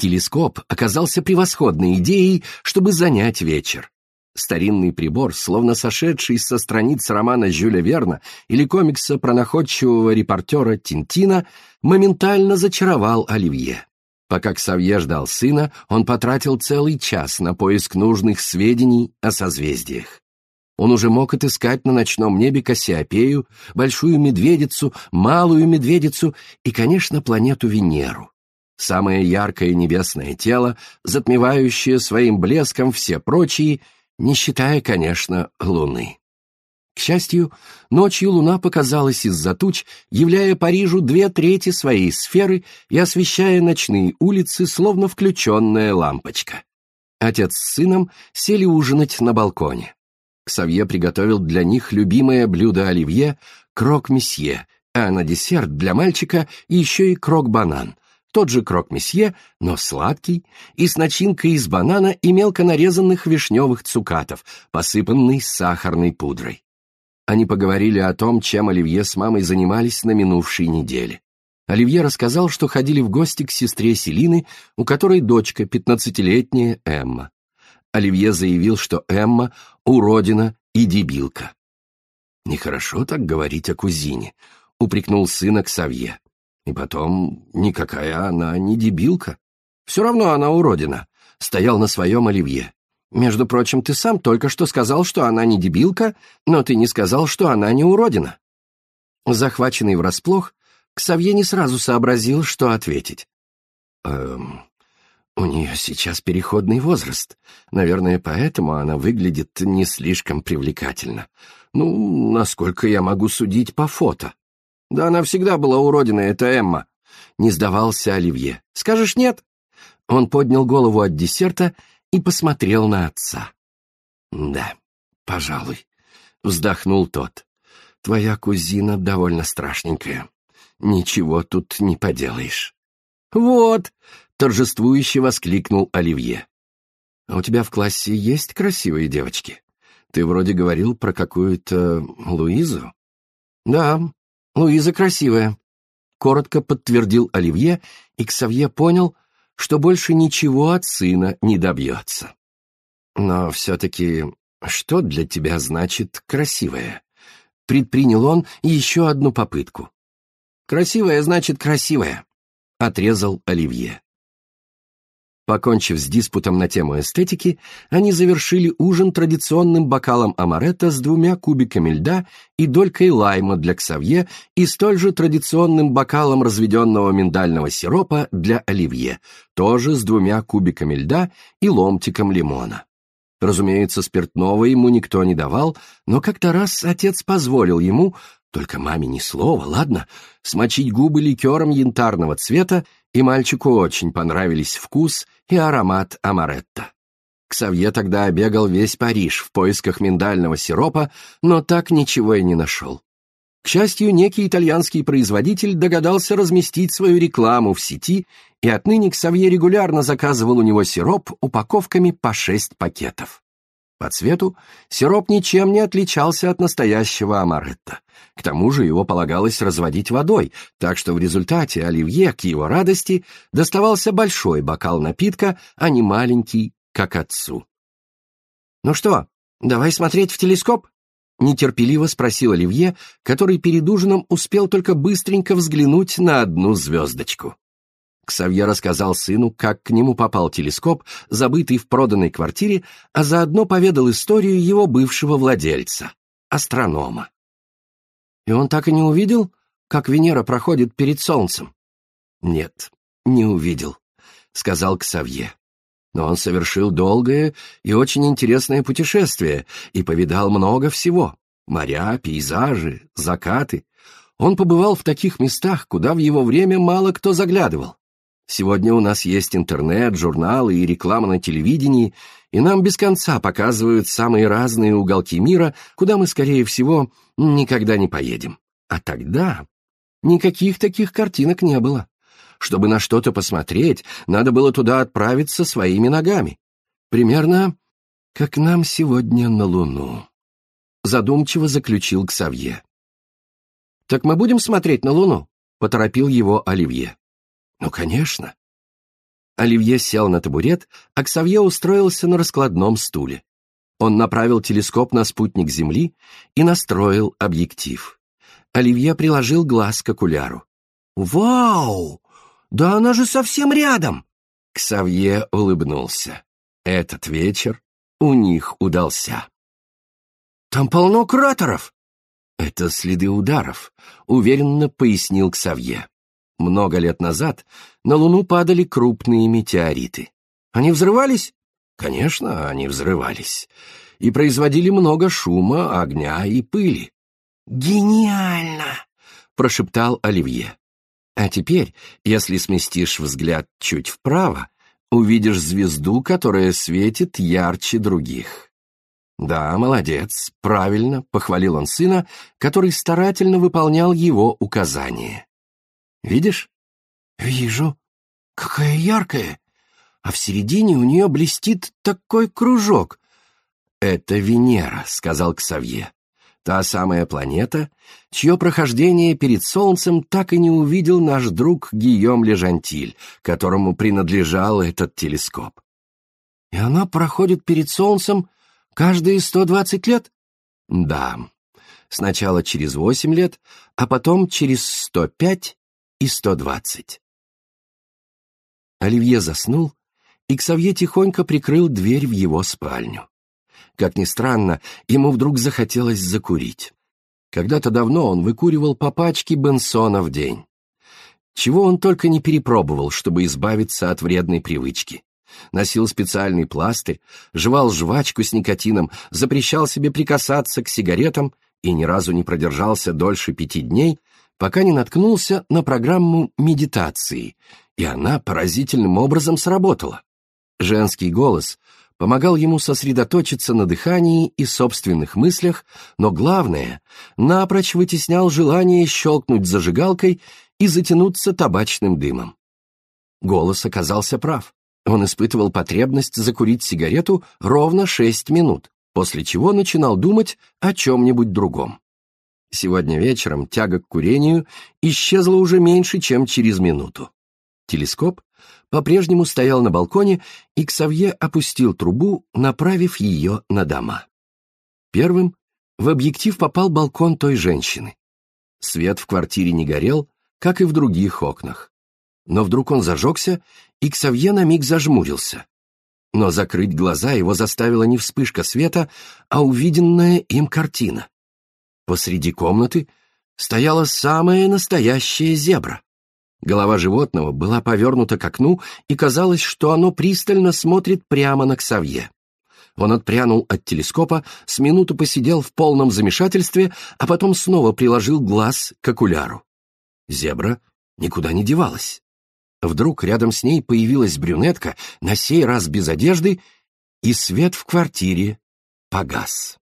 Телескоп оказался превосходной идеей, чтобы занять вечер. Старинный прибор, словно сошедший со страниц романа Жюля Верна или комикса про находчивого репортера Тинтина, моментально зачаровал Оливье. Пока Ксавье ждал сына, он потратил целый час на поиск нужных сведений о созвездиях. Он уже мог отыскать на ночном небе Кассиопею, Большую Медведицу, Малую Медведицу и, конечно, планету Венеру. Самое яркое небесное тело, затмевающее своим блеском все прочие, не считая, конечно, Луны. К счастью, ночью Луна показалась из-за туч, являя Парижу две трети своей сферы и освещая ночные улицы, словно включенная лампочка. Отец с сыном сели ужинать на балконе. Ксавье приготовил для них любимое блюдо оливье — крок-месье, а на десерт для мальчика еще и крок-банан. Тот же крок-месье, но сладкий, и с начинкой из банана и мелко нарезанных вишневых цукатов, посыпанный сахарной пудрой. Они поговорили о том, чем Оливье с мамой занимались на минувшей неделе. Оливье рассказал, что ходили в гости к сестре Селины, у которой дочка, пятнадцатилетняя Эмма. Оливье заявил, что Эмма — уродина и дебилка. «Нехорошо так говорить о кузине», — упрекнул сына Ксавье. «И потом, никакая она не дебилка. Все равно она уродина», — стоял на своем Оливье. «Между прочим, ты сам только что сказал, что она не дебилка, но ты не сказал, что она не уродина». Захваченный врасплох, Ксавье не сразу сообразил, что ответить. «Эм, у нее сейчас переходный возраст. Наверное, поэтому она выглядит не слишком привлекательно. Ну, насколько я могу судить по фото. Да она всегда была уродина, это Эмма. Не сдавался Оливье. Скажешь нет? Он поднял голову от десерта и посмотрел на отца. Да, пожалуй, вздохнул тот. Твоя кузина довольно страшненькая. Ничего тут не поделаешь. Вот, торжествующе воскликнул Оливье. «А у тебя в классе есть красивые девочки? Ты вроде говорил про какую-то Луизу?» «Да, Луиза красивая», — коротко подтвердил Оливье, и Ксавье понял, что больше ничего от сына не добьется. «Но все-таки что для тебя значит красивая?» Предпринял он еще одну попытку. «Красивая значит красивая», — отрезал Оливье. Покончив с диспутом на тему эстетики, они завершили ужин традиционным бокалом амаретто с двумя кубиками льда и долькой лайма для ксавье и столь же традиционным бокалом разведенного миндального сиропа для оливье, тоже с двумя кубиками льда и ломтиком лимона. Разумеется, спиртного ему никто не давал, но как-то раз отец позволил ему, только маме ни слова, ладно, смочить губы ликером янтарного цвета, и мальчику очень понравились вкус и аромат амаретто. Ксавье тогда обегал весь Париж в поисках миндального сиропа, но так ничего и не нашел. К счастью, некий итальянский производитель догадался разместить свою рекламу в сети, и отныне Ксавье регулярно заказывал у него сироп упаковками по шесть пакетов. По цвету сироп ничем не отличался от настоящего амаретто. К тому же его полагалось разводить водой, так что в результате Оливье, к его радости, доставался большой бокал напитка, а не маленький, как отцу. «Ну что, давай смотреть в телескоп?» — нетерпеливо спросил Оливье, который перед ужином успел только быстренько взглянуть на одну звездочку. Ксавье рассказал сыну, как к нему попал телескоп, забытый в проданной квартире, а заодно поведал историю его бывшего владельца, астронома. И он так и не увидел, как Венера проходит перед Солнцем? Нет, не увидел, сказал Ксавье. Но он совершил долгое и очень интересное путешествие и повидал много всего. Моря, пейзажи, закаты. Он побывал в таких местах, куда в его время мало кто заглядывал. Сегодня у нас есть интернет, журналы и реклама на телевидении, и нам без конца показывают самые разные уголки мира, куда мы, скорее всего, никогда не поедем. А тогда никаких таких картинок не было. Чтобы на что-то посмотреть, надо было туда отправиться своими ногами. Примерно как нам сегодня на Луну. Задумчиво заключил Ксавье. «Так мы будем смотреть на Луну?» — поторопил его Оливье. Ну, конечно. Оливье сел на табурет, а Ксавье устроился на раскладном стуле. Он направил телескоп на спутник Земли и настроил объектив. Оливье приложил глаз к окуляру. «Вау! Да она же совсем рядом!» Ксавье улыбнулся. Этот вечер у них удался. «Там полно кратеров!» «Это следы ударов», — уверенно пояснил Ксавье. Много лет назад на Луну падали крупные метеориты. Они взрывались? Конечно, они взрывались. И производили много шума, огня и пыли. «Гениально!» — прошептал Оливье. «А теперь, если сместишь взгляд чуть вправо, увидишь звезду, которая светит ярче других». «Да, молодец, правильно», — похвалил он сына, который старательно выполнял его указания. Видишь? Вижу. Какая яркая. А в середине у нее блестит такой кружок. Это Венера, сказал Ксавье. Та самая планета, чье прохождение перед Солнцем так и не увидел наш друг Гийом Лежантиль, которому принадлежал этот телескоп. И она проходит перед Солнцем каждые сто двадцать лет? Да. Сначала через восемь лет, а потом через сто пять и 120. Оливье заснул, и Ксавье тихонько прикрыл дверь в его спальню. Как ни странно, ему вдруг захотелось закурить. Когда-то давно он выкуривал по пачке Бенсона в день. Чего он только не перепробовал, чтобы избавиться от вредной привычки. Носил специальный пластырь, жевал жвачку с никотином, запрещал себе прикасаться к сигаретам и ни разу не продержался дольше пяти дней, пока не наткнулся на программу медитации, и она поразительным образом сработала. Женский голос помогал ему сосредоточиться на дыхании и собственных мыслях, но главное, напрочь вытеснял желание щелкнуть зажигалкой и затянуться табачным дымом. Голос оказался прав. Он испытывал потребность закурить сигарету ровно шесть минут, после чего начинал думать о чем-нибудь другом. Сегодня вечером тяга к курению исчезла уже меньше, чем через минуту. Телескоп по-прежнему стоял на балконе, и Ксавье опустил трубу, направив ее на дома. Первым в объектив попал балкон той женщины. Свет в квартире не горел, как и в других окнах. Но вдруг он зажегся, и Ксавье на миг зажмурился. Но закрыть глаза его заставила не вспышка света, а увиденная им картина. Посреди комнаты стояла самая настоящая зебра. Голова животного была повернута к окну, и казалось, что оно пристально смотрит прямо на Ксавье. Он отпрянул от телескопа, с минуту посидел в полном замешательстве, а потом снова приложил глаз к окуляру. Зебра никуда не девалась. Вдруг рядом с ней появилась брюнетка, на сей раз без одежды, и свет в квартире погас.